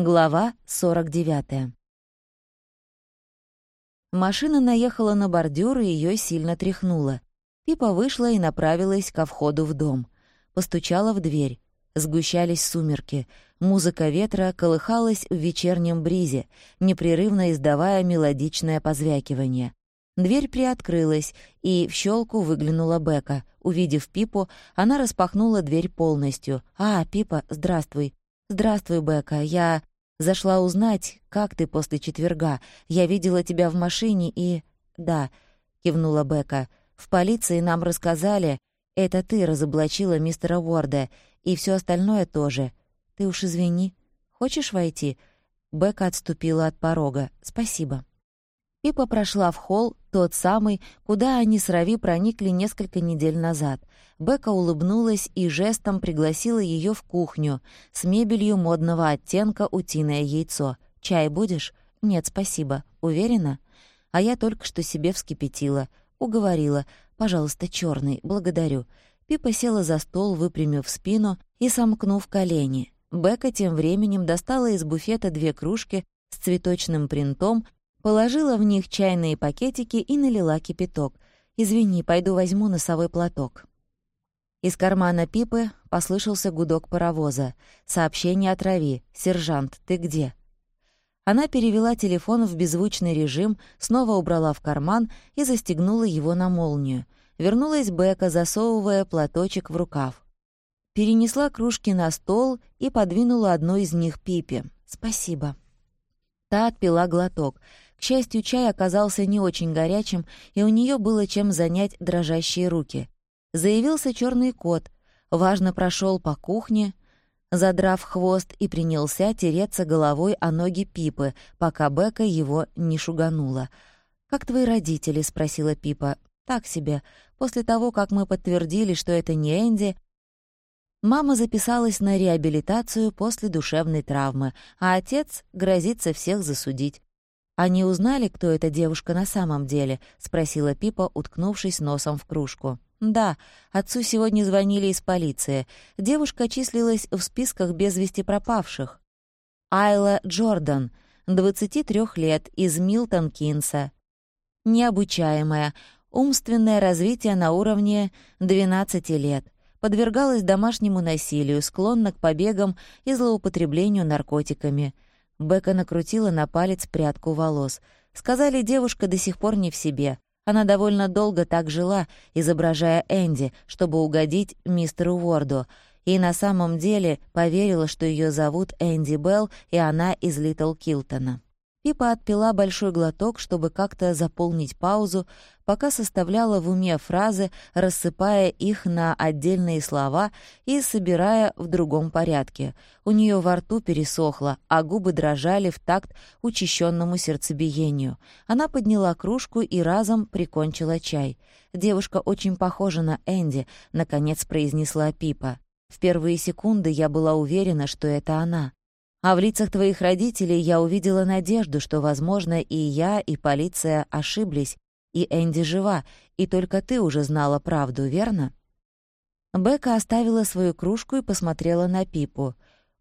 Глава 49. Машина наехала на бордюр, и её сильно тряхнуло. Пипа вышла и направилась ко входу в дом. Постучала в дверь. Сгущались сумерки. Музыка ветра колыхалась в вечернем бризе, непрерывно издавая мелодичное позвякивание. Дверь приоткрылась, и в щелку выглянула Бека. Увидев Пипу, она распахнула дверь полностью. «А, Пипа, здравствуй. «Здравствуй, Бека. Я зашла узнать, как ты после четверга. Я видела тебя в машине и...» «Да», — кивнула Бека. «В полиции нам рассказали, это ты разоблачила мистера Уорда, и все остальное тоже. Ты уж извини. Хочешь войти?» Бека отступила от порога. «Спасибо». Пипа прошла в холл, тот самый, куда они с Рави проникли несколько недель назад. Бека улыбнулась и жестом пригласила ее в кухню с мебелью модного оттенка «Утиное яйцо». «Чай будешь?» «Нет, спасибо. Уверена?» А я только что себе вскипятила. Уговорила. «Пожалуйста, черный. Благодарю». Пипа села за стол, выпрямив спину и сомкнув колени. Бека тем временем достала из буфета две кружки с цветочным принтом Положила в них чайные пакетики и налила кипяток. «Извини, пойду возьму носовой платок». Из кармана Пипы послышался гудок паровоза. Сообщение от Рави. «Сержант, ты где?» Она перевела телефон в беззвучный режим, снова убрала в карман и застегнула его на молнию. Вернулась Бека, засовывая платочек в рукав. Перенесла кружки на стол и подвинула одну из них Пипе. «Спасибо». Та отпила глоток — к счастью, чай оказался не очень горячим, и у нее было чем занять дрожащие руки. Заявился черный кот, важно прошел по кухне, задрав хвост и принялся тереться головой о ноги Пипы, пока Бека его не шуганула. «Как твои родители?» — спросила Пипа. «Так себе. После того, как мы подтвердили, что это не Энди, Мама записалась на реабилитацию после душевной травмы, а отец грозится всех засудить. «Они узнали, кто эта девушка на самом деле?» — спросила Пипа, уткнувшись носом в кружку. «Да, отцу сегодня звонили из полиции. Девушка числилась в списках без вести пропавших. Айла Джордан, 23 лет, из Милтон-Кинса. Необучаемая, умственное развитие на уровне 12 лет. Подвергалась домашнему насилию, склонна к побегам и злоупотреблению наркотиками». Бека накрутила на палец прядку волос. Сказали, девушка до сих пор не в себе. Она довольно долго так жила, изображая Энди, чтобы угодить мистеру Уорду, и на самом деле поверила, что ее зовут Энди Белл, и она из Литл Килтона. Пипа отпила большой глоток, чтобы как-то заполнить паузу, пока составляла в уме фразы, рассыпая их на отдельные слова и собирая в другом порядке. У нее во рту пересохло, а губы дрожали в такт учащенному сердцебиению. Она подняла кружку и разом прикончила чай. «Девушка очень похожа на Энди», — наконец произнесла Пипа. В первые секунды я была уверена, что это она. А в лицах твоих родителей я увидела надежду, что, возможно, и я, и полиция ошиблись, и Энди жива, и только ты уже знала правду, верно?» Бека оставила свою кружку и посмотрела на Пипу.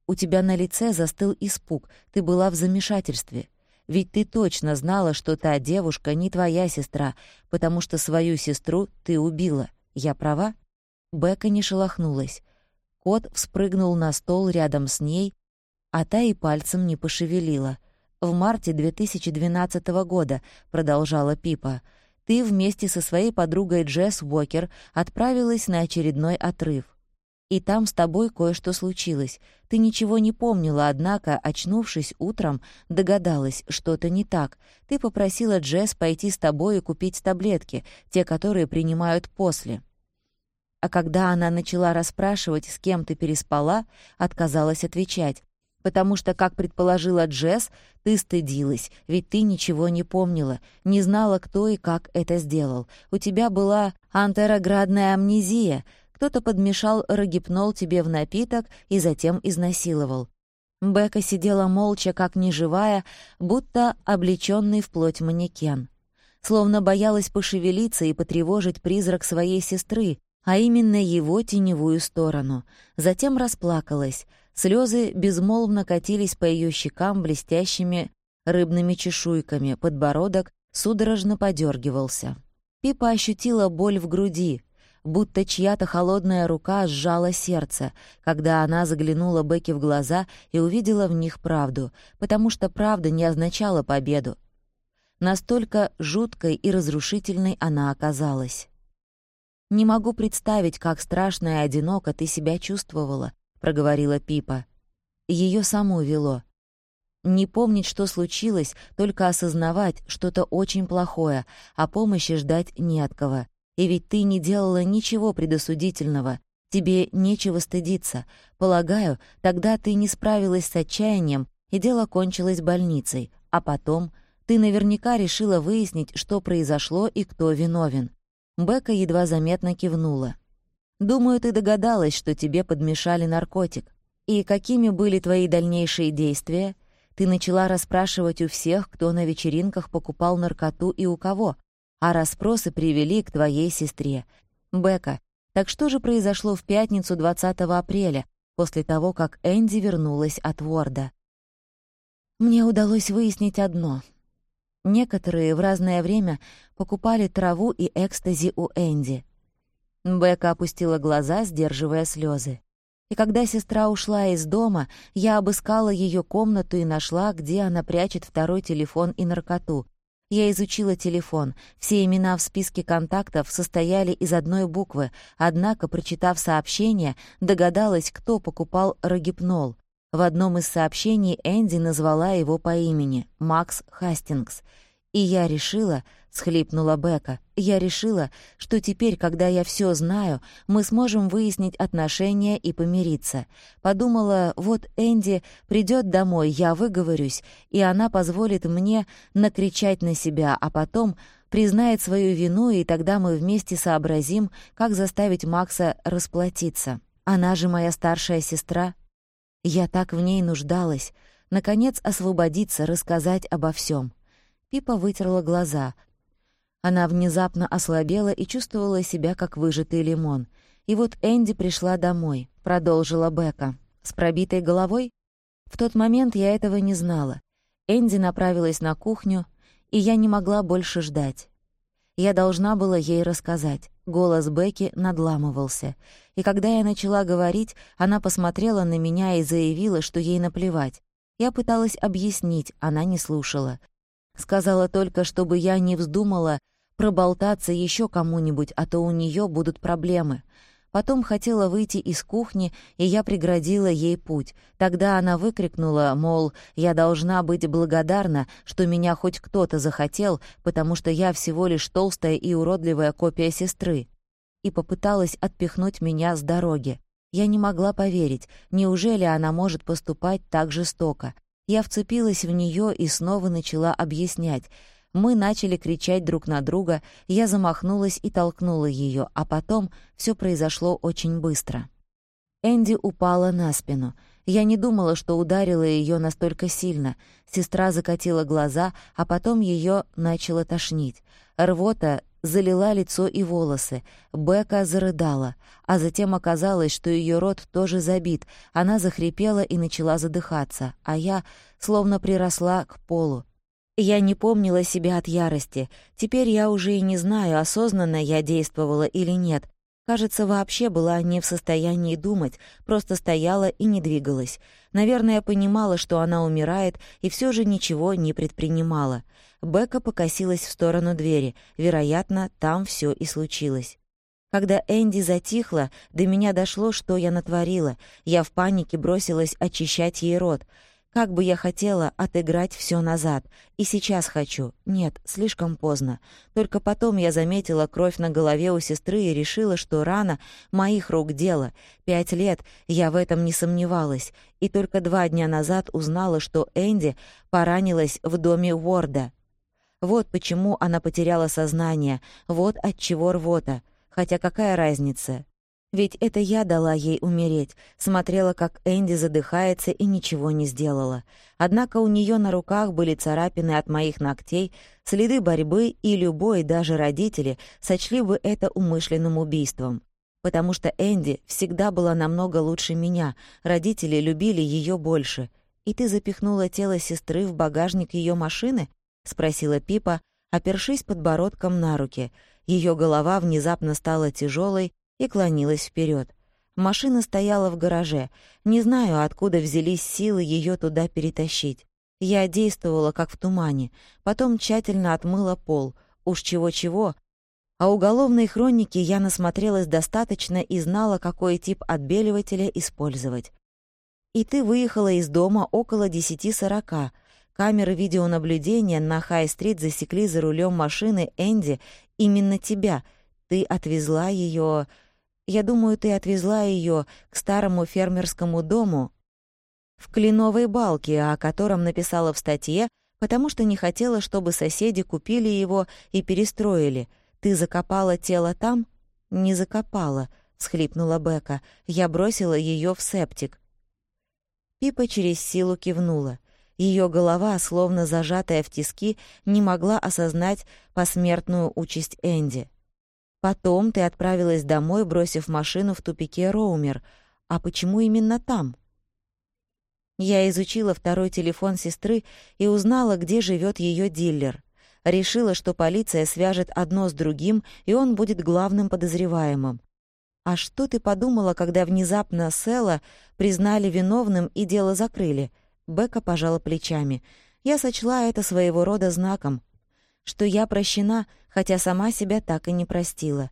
«У тебя на лице застыл испуг, ты была в замешательстве. Ведь ты точно знала, что та девушка не твоя сестра, потому что свою сестру ты убила. Я права?» Бека не шелохнулась. Кот вспрыгнул на стол рядом с ней, а та и пальцем не пошевелила. «В марте 2012 года», — продолжала Пипа, «ты вместе со своей подругой Джесс Уокер отправилась на очередной отрыв. И там с тобой кое-что случилось. Ты ничего не помнила, однако, очнувшись утром, догадалась, что-то не так. Ты попросила Джесс пойти с тобой и купить таблетки, те, которые принимают после. А когда она начала расспрашивать, с кем ты переспала, отказалась отвечать потому что, как предположила Джесс, ты стыдилась, ведь ты ничего не помнила, не знала, кто и как это сделал. У тебя была антероградная амнезия, кто-то подмешал рогипнол тебе в напиток и затем изнасиловал. Бека сидела молча, как неживая, будто облечённый в плоть манекен. Словно боялась пошевелиться и потревожить призрак своей сестры, а именно его теневую сторону. Затем расплакалась, Слезы безмолвно катились по ее щекам блестящими рыбными чешуйками, подбородок судорожно подергивался. Пипа ощутила боль в груди, будто чья-то холодная рука сжала сердце, когда она заглянула Бекки в глаза и увидела в них правду, потому что правда не означала победу. Настолько жуткой и разрушительной она оказалась. «Не могу представить, как страшно и одиноко ты себя чувствовала», — проговорила Пипа. Ее саму вело. Не помнить, что случилось, только осознавать что-то очень плохое, а помощи ждать не от кого. И ведь ты не делала ничего предосудительного, тебе нечего стыдиться. Полагаю, тогда ты не справилась с отчаянием, и дело кончилось больницей. А потом ты наверняка решила выяснить, что произошло и кто виновен. Бека едва заметно кивнула. «Думаю, ты догадалась, что тебе подмешали наркотик. И какими были твои дальнейшие действия? Ты начала расспрашивать у всех, кто на вечеринках покупал наркоту и у кого, а расспросы привели к твоей сестре. Бека, так что же произошло в пятницу 20 апреля, после того, как Энди вернулась от Ворда? Мне удалось выяснить одно. Некоторые в разное время покупали траву и экстази у Энди. Бека опустила глаза, сдерживая слезы. И когда сестра ушла из дома, я обыскала ее комнату и нашла, где она прячет второй телефон и наркоту. Я изучила телефон. Все имена в списке контактов состояли из одной буквы, однако, прочитав сообщение, догадалась, кто покупал рогипнол. В одном из сообщений Энди назвала его по имени — Макс Хастингс. И я решила, — схлипнула Бека, — я решила, что теперь, когда я все знаю, мы сможем выяснить отношения и помириться. Подумала, вот Энди придет домой, я выговорюсь, и она позволит мне накричать на себя, а потом признает свою вину, и тогда мы вместе сообразим, как заставить Макса расплатиться. Она же моя старшая сестра, я так в ней нуждалась. Наконец освободиться, рассказать обо всем. Пипа вытерла глаза. Она внезапно ослабела и чувствовала себя как выжатый лимон. И вот Энди пришла домой, продолжила Бека. С пробитой головой? В тот момент я этого не знала. Энди направилась на кухню, и я не могла больше ждать. Я должна была ей рассказать. Голос Бекки надламывался. И когда я начала говорить, она посмотрела на меня и заявила, что ей наплевать. Я пыталась объяснить, она не слушала. Сказала только, чтобы я не вздумала проболтаться еще кому-нибудь, а то у нее будут проблемы. Потом хотела выйти из кухни, и я преградила ей путь. Тогда она выкрикнула, мол, я должна быть благодарна, что меня хоть кто-то захотел, потому что я всего лишь толстая и уродливая копия сестры. И попыталась отпихнуть меня с дороги. Я не могла поверить, неужели она может поступать так жестоко. Я вцепилась в нее и снова начала объяснять — мы начали кричать друг на друга, я замахнулась и толкнула ее, а потом все произошло очень быстро. Энди упала на спину. Я не думала, что ударила ее настолько сильно. Сестра закатила глаза, а потом ее начало тошнить. Рвота залила лицо и волосы. Бека зарыдала, а затем оказалось, что ее рот тоже забит. Она захрипела и начала задыхаться, а я словно приросла к полу. Я не помнила себя от ярости. Теперь я уже и не знаю, осознанно я действовала или нет. Кажется, вообще была не в состоянии думать, просто стояла и не двигалась. Наверное, понимала, что она умирает, и все же ничего не предпринимала. Бека покосилась в сторону двери. Вероятно, там все и случилось. Когда Энди затихла, до меня дошло, что я натворила. Я в панике бросилась очищать ей рот. Как бы я хотела отыграть все назад. И сейчас хочу. Нет, слишком поздно. Только потом я заметила кровь на голове у сестры и решила, что рана моих рук дело. Пять лет я в этом не сомневалась. И только два дня назад узнала, что Энди поранилась в доме Уорда. Вот почему она потеряла сознание. Вот от чего рвота. Хотя какая разница? Ведь это я дала ей умереть, смотрела, как Энди задыхается и ничего не сделала. Однако у нее на руках были царапины от моих ногтей, следы борьбы, и любой, даже родители, сочли бы это умышленным убийством. Потому что Энди всегда была намного лучше меня, родители любили ее больше. И ты запихнула тело сестры в багажник ее машины? спросила Пипа, опершись подбородком на руки. Ее голова внезапно стала тяжелой и клонилась вперед. Машина стояла в гараже. Не знаю, откуда взялись силы ее туда перетащить. Я действовала как в тумане, потом тщательно отмыла пол. Уж чего-чего, а уголовной хроники я насмотрелась достаточно и знала, какой тип отбеливателя использовать. И ты выехала из дома около 10.40. Камеры видеонаблюдения на Хай-стрит засекли за рулем машины Энди именно тебя. Ты отвезла ее я думаю, ты отвезла ее к старому фермерскому дому в Кленовой балке, о котором написала в статье, потому что не хотела, чтобы соседи купили его и перестроили. Ты закопала тело там? Не закопала, схлипнула Бека. Я бросила ее в септик. Пипа через силу кивнула. Ее голова, словно зажатая в тиски, не могла осознать посмертную участь Энди. Потом ты отправилась домой, бросив машину в тупике Роумер. А почему именно там? Я изучила второй телефон сестры и узнала, где живет ее дилер. Решила, что полиция свяжет одно с другим, и он будет главным подозреваемым. А что ты подумала, когда внезапно Села признали виновным и дело закрыли? Бека пожала плечами. Я сочла это своего рода знаком что я прощена, хотя сама себя так и не простила.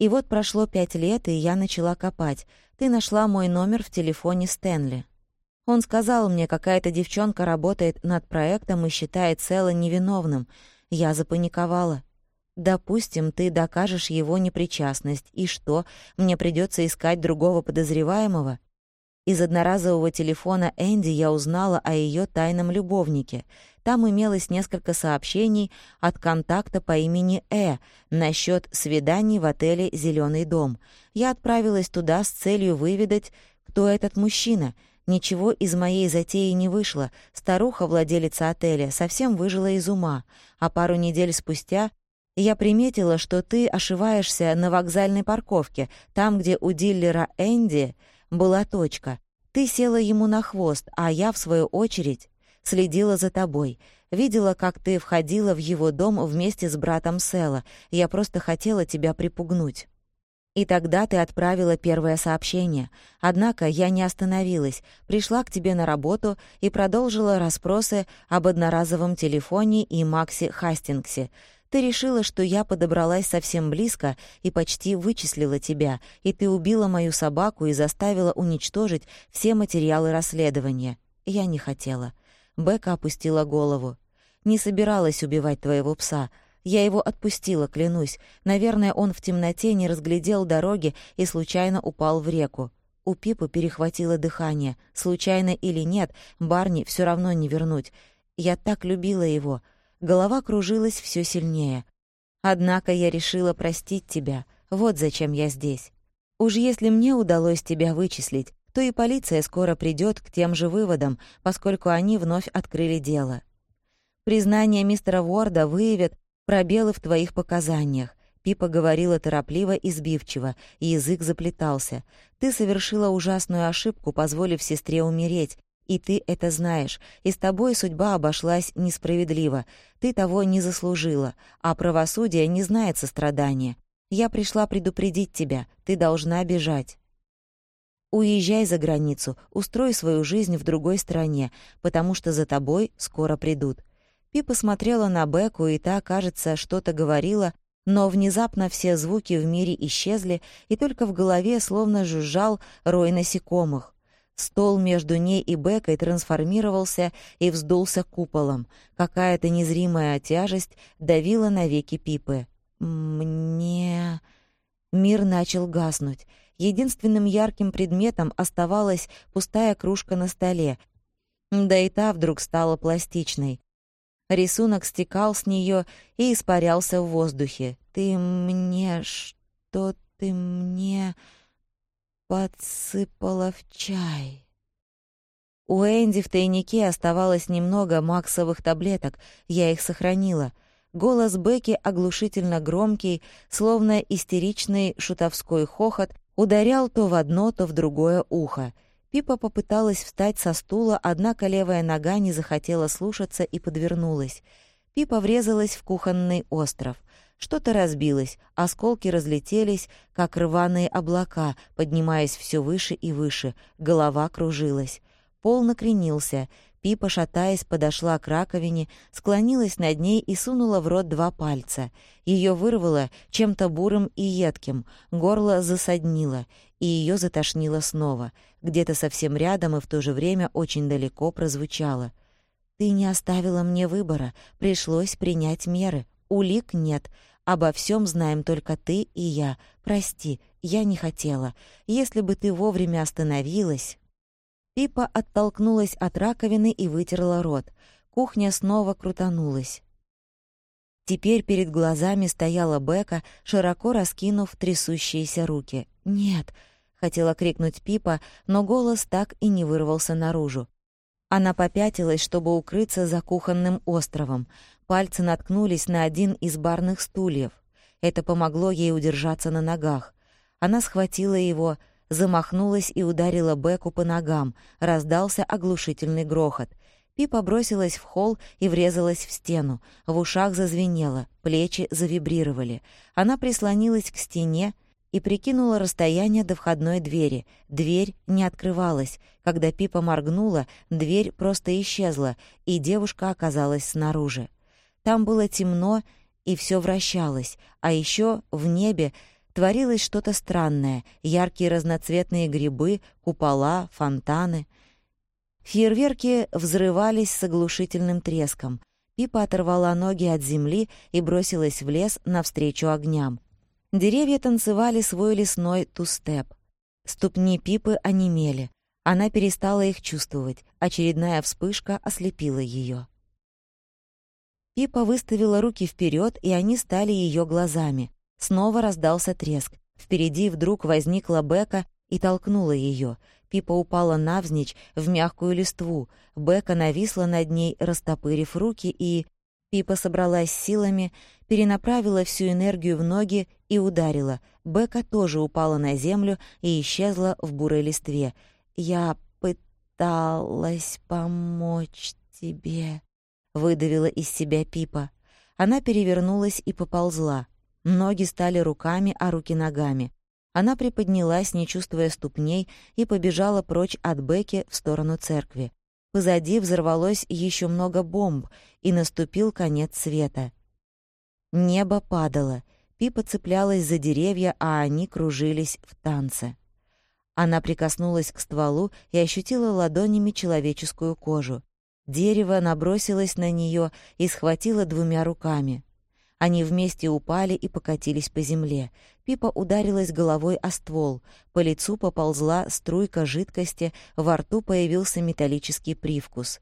И вот прошло пять лет, и я начала копать. Ты нашла мой номер в телефоне Стэнли. Он сказал мне, какая-то девчонка работает над проектом и считает Сэла невиновным. Я запаниковала. Допустим, ты докажешь его непричастность. И что, мне придется искать другого подозреваемого? Из одноразового телефона Энди я узнала о ее тайном любовнике. Там имелось несколько сообщений от контакта по имени Э насчет свиданий в отеле «Зеленый дом». Я отправилась туда с целью выведать, кто этот мужчина. Ничего из моей затеи не вышло. Старуха, владелица отеля, совсем выжила из ума. А пару недель спустя я приметила, что ты ошиваешься на вокзальной парковке, там, где у диллера Энди была точка. Ты села ему на хвост, а я, в свою очередь, следила за тобой. Видела, как ты входила в его дом вместе с братом Села. Я просто хотела тебя припугнуть. И тогда ты отправила первое сообщение. Однако я не остановилась, пришла к тебе на работу и продолжила расспросы об одноразовом телефоне и Максе Хастингсе. Ты решила, что я подобралась совсем близко и почти вычислила тебя, и ты убила мою собаку и заставила уничтожить все материалы расследования. Я не хотела. Бека опустила голову. «Не собиралась убивать твоего пса. Я его отпустила, клянусь. Наверное, он в темноте не разглядел дороги и случайно упал в реку. У Пипы перехватило дыхание. Случайно или нет, Барни все равно не вернуть. Я так любила его. Голова кружилась все сильнее. Однако я решила простить тебя. Вот зачем я здесь. Уж если мне удалось тебя вычислить, то и полиция скоро придет к тем же выводам, поскольку они вновь открыли дело. Признание мистера Уорда выявит пробелы в твоих показаниях. Пипа говорила торопливо и сбивчиво, язык заплетался. «Ты совершила ужасную ошибку, позволив сестре умереть, и ты это знаешь, и с тобой судьба обошлась несправедливо. Ты того не заслужила, а правосудие не знает сострадания. Я пришла предупредить тебя, ты должна бежать. Уезжай за границу, устрой свою жизнь в другой стране, потому что за тобой скоро придут». Пипа смотрела на Беку, и та, кажется, что-то говорила, но внезапно все звуки в мире исчезли, и только в голове словно жужжал рой насекомых. Стол между ней и Бекой трансформировался и вздулся куполом. Какая-то незримая тяжесть давила на веки Пипы. «Мне...» Мир начал гаснуть. Единственным ярким предметом оставалась пустая кружка на столе. Да и та вдруг стала пластичной. Рисунок стекал с нее и испарялся в воздухе. «Ты мне... что ты мне...» подсыпала в чай. У Энди в тайнике оставалось немного максовых таблеток, я их сохранила. Голос Бекки, оглушительно громкий, словно истеричный шутовской хохот, ударял то в одно, то в другое ухо. Пипа попыталась встать со стула, однако левая нога не захотела слушаться и подвернулась. Пипа врезалась в кухонный остров. Что-то разбилось, осколки разлетелись, как рваные облака, поднимаясь все выше и выше, голова кружилась. Пол накренился, Пипа, шатаясь, подошла к раковине, склонилась над ней и сунула в рот два пальца. Ее вырвало чем-то бурым и едким, горло засаднило, и ее затошнило снова. Где-то совсем рядом и в то же время очень далеко прозвучало. «Ты не оставила мне выбора, пришлось принять меры. Улик нет. Обо всем знаем только ты и я. Прости, я не хотела. Если бы ты вовремя остановилась...» Пипа оттолкнулась от раковины и вытерла рот. Кухня снова крутанулась. Теперь перед глазами стояла Бека, широко раскинув трясущиеся руки. «Нет!» — хотела крикнуть Пипа, но голос так и не вырвался наружу. Она попятилась, чтобы укрыться за кухонным островом. Пальцы наткнулись на один из барных стульев. Это помогло ей удержаться на ногах. Она схватила его, замахнулась и ударила Беку по ногам. Раздался оглушительный грохот. Пипа бросилась в холл и врезалась в стену. В ушах зазвенело, плечи завибрировали. Она прислонилась к стене и прикинула расстояние до входной двери. Дверь не открывалась. Когда Пипа моргнула, дверь просто исчезла, и девушка оказалась снаружи. Там было темно, и все вращалось, а еще в небе творилось что-то странное, яркие разноцветные грибы, купола, фонтаны. Фейерверки взрывались с оглушительным треском. Пипа оторвала ноги от земли и бросилась в лес навстречу огням. Деревья танцевали свой лесной тустеп. Ступни Пипы онемели. Она перестала их чувствовать. Очередная вспышка ослепила ее. Пипа выставила руки вперед, и они стали ее глазами. Снова раздался треск. Впереди вдруг возникла Бека и толкнула ее. Пипа упала навзничь в мягкую листву. Бека нависла над ней, растопырив руки, и... Пипа собралась силами, перенаправила всю энергию в ноги и ударила. Бека тоже упала на землю и исчезла в бурой листве. «Я пыталась помочь тебе», — выдавила из себя Пипа. Она перевернулась и поползла. Ноги стали руками, а руки ногами. Она приподнялась, не чувствуя ступней, и побежала прочь от Бекки в сторону церкви. Позади взорвалось еще много бомб, и наступил конец света. Небо падало, Пипа цеплялась за деревья, а они кружились в танце. Она прикоснулась к стволу и ощутила ладонями человеческую кожу. Дерево набросилось на нее и схватило двумя руками. Они вместе упали и покатились по земле. Пипа ударилась головой о ствол. По лицу поползла струйка жидкости, во рту появился металлический привкус.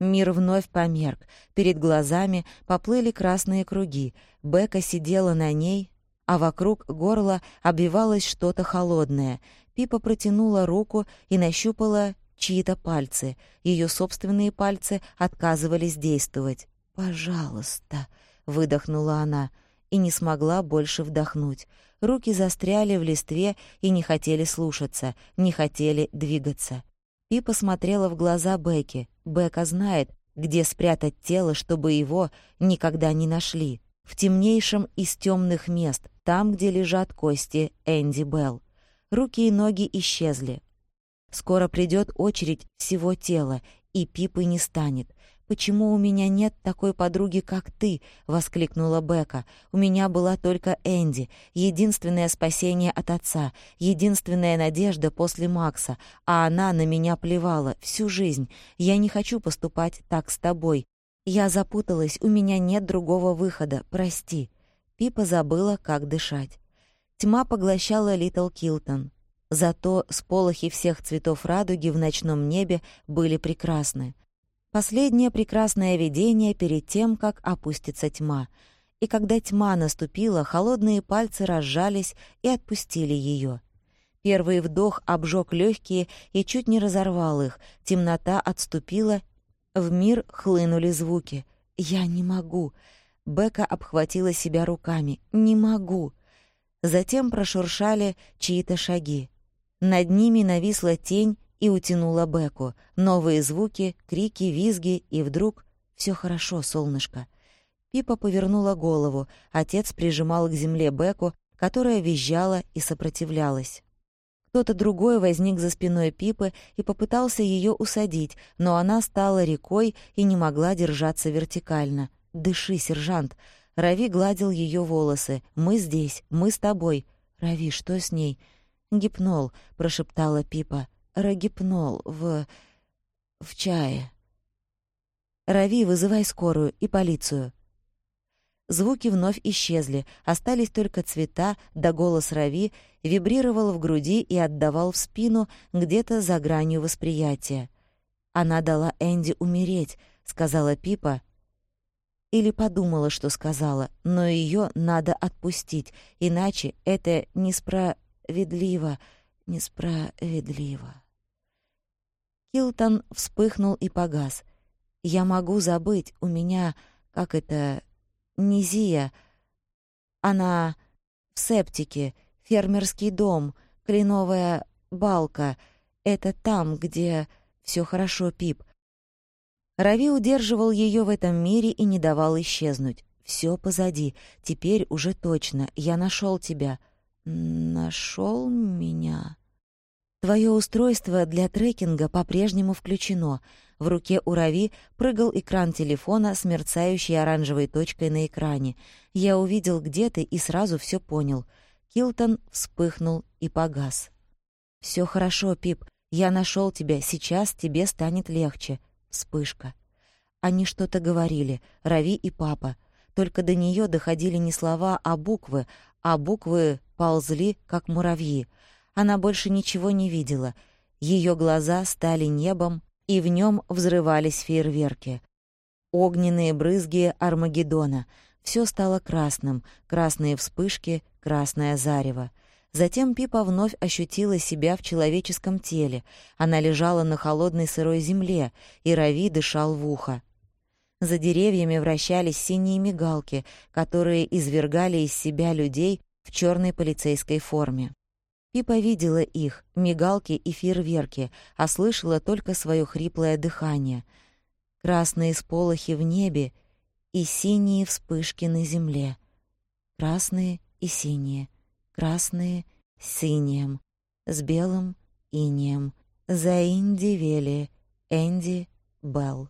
Мир вновь померк. Перед глазами поплыли красные круги. Бека сидела на ней, а вокруг горла обвивалось что-то холодное. Пипа протянула руку и нащупала чьи-то пальцы. Ее собственные пальцы отказывались действовать. «Пожалуйста», выдохнула она и не смогла больше вдохнуть. Руки застряли в листве и не хотели слушаться, не хотели двигаться. И посмотрела в глаза Бекки. Бека знает, где спрятать тело, чтобы его никогда не нашли. В темнейшем из темных мест, там, где лежат кости Энди Белл. Руки и ноги исчезли. Скоро придет очередь всего тела, и Пипы не станет. «Почему у меня нет такой подруги, как ты?» — воскликнула Бека. «У меня была только Энди, единственное спасение от отца, единственная надежда после Макса, а она на меня плевала всю жизнь. Я не хочу поступать так с тобой. Я запуталась, у меня нет другого выхода, прости». Пипа забыла, как дышать. Тьма поглощала Литл Килтон. Зато сполохи всех цветов радуги в ночном небе были прекрасны. Последнее прекрасное видение перед тем, как опустится тьма. И когда тьма наступила, холодные пальцы разжались и отпустили ее. Первый вдох обжег легкие и чуть не разорвал их. Темнота отступила, в мир хлынули звуки. «Я не могу». Бека обхватила себя руками. «Не могу!» Затем прошуршали чьи-то шаги. Над ними нависла тень и утянула Беку. Новые звуки, крики, визги, и вдруг все хорошо, солнышко». Пипа повернула голову. Отец прижимал к земле Беку, которая визжала и сопротивлялась. Кто-то другой возник за спиной Пипы и попытался ее усадить, но она стала рекой и не могла держаться вертикально. «Дыши, сержант!» Рави гладил ее волосы. «Мы здесь, мы с тобой». «Рави, что с ней?» «Гипнол», — прошептала Пипа. «Рогипнол в... в чае». «Рави, вызывай скорую и полицию». Звуки вновь исчезли, остались только цвета, да голос Рави вибрировал в груди и отдавал в спину где-то за гранью восприятия. «Она дала Энди умереть», — сказала Пипа. Или подумала, что сказала, но ее надо отпустить, иначе это несправедливо, несправедливо. Килтон вспыхнул и погас. «Я могу забыть, у меня, как это, Низия. Она в септике, фермерский дом, кленовая балка. Это там, где все хорошо, Пип. Рави удерживал ее в этом мире и не давал исчезнуть. Все позади. Теперь уже точно. Я нашел тебя. Нашел меня. Твое устройство для трекинга по-прежнему включено. В руке у Рави прыгал экран телефона с мерцающей оранжевой точкой на экране. Я увидел, где ты, и сразу все понял. Килтон вспыхнул и погас. Все хорошо, Пип. Я нашел тебя. Сейчас тебе станет легче. Вспышка. Они что-то говорили, Рави и папа. Только до нее доходили не слова, а буквы, а буквы ползли, как муравьи. Она больше ничего не видела. Ее глаза стали небом, и в нем взрывались фейерверки. Огненные брызги Армагеддона. Все стало красным, красные вспышки, красное зарево. Затем Пипа вновь ощутила себя в человеческом теле. Она лежала на холодной сырой земле, и Рави дышал в ухо. За деревьями вращались синие мигалки, которые извергали из себя людей в черной полицейской форме. Пипа видела их, мигалки и фейерверки, а слышала только свое хриплое дыхание. Красные сполохи в небе и синие вспышки на земле. Красные и синие, красные с синим, с белым инеем. За Инди Вели, Энди Белл.